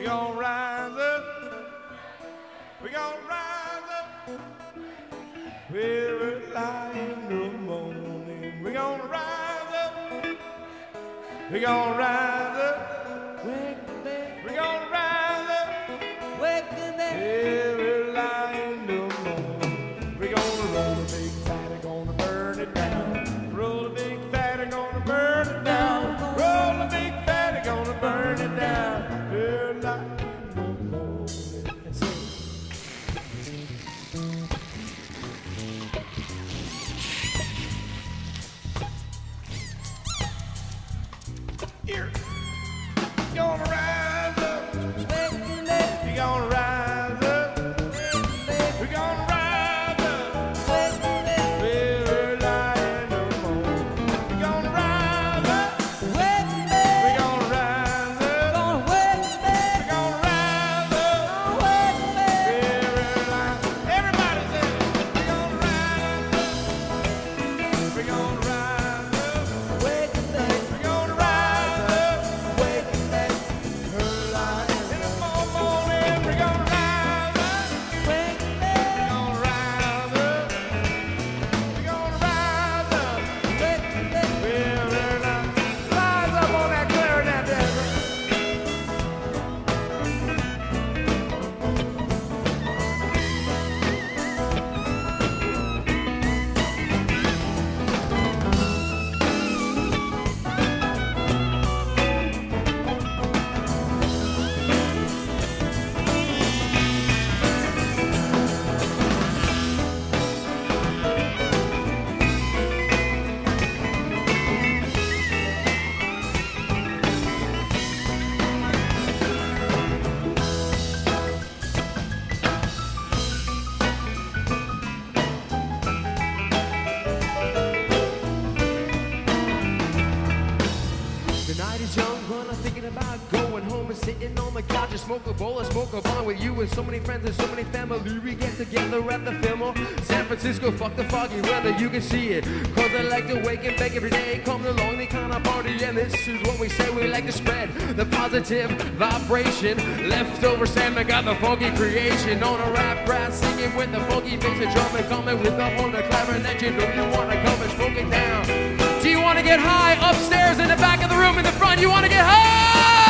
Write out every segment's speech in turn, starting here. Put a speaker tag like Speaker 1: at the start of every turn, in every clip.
Speaker 1: We gonna rise up. We gonna rise up. We're lying in the morning. We gonna rise up. We gonna rise up. We
Speaker 2: home sitting on the couch and smoke a bowl and smoke a bong with you and so many friends and so many family. We get together at the Fillmore, San Francisco. Fuck the foggy weather, you can see it. Cause I like to wake and bake every day. Come along, the kind of party, and this is what we say. We like to spread the positive vibration. Leftover Salmon got the funky creation on a rap brass singing with the funky bass and drum and coming with the horn, the clarinet. You know you wanna come and smoke it down. Do you want to get high upstairs in the back of the room in the front? You want to get high?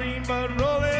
Speaker 1: Get the rolling,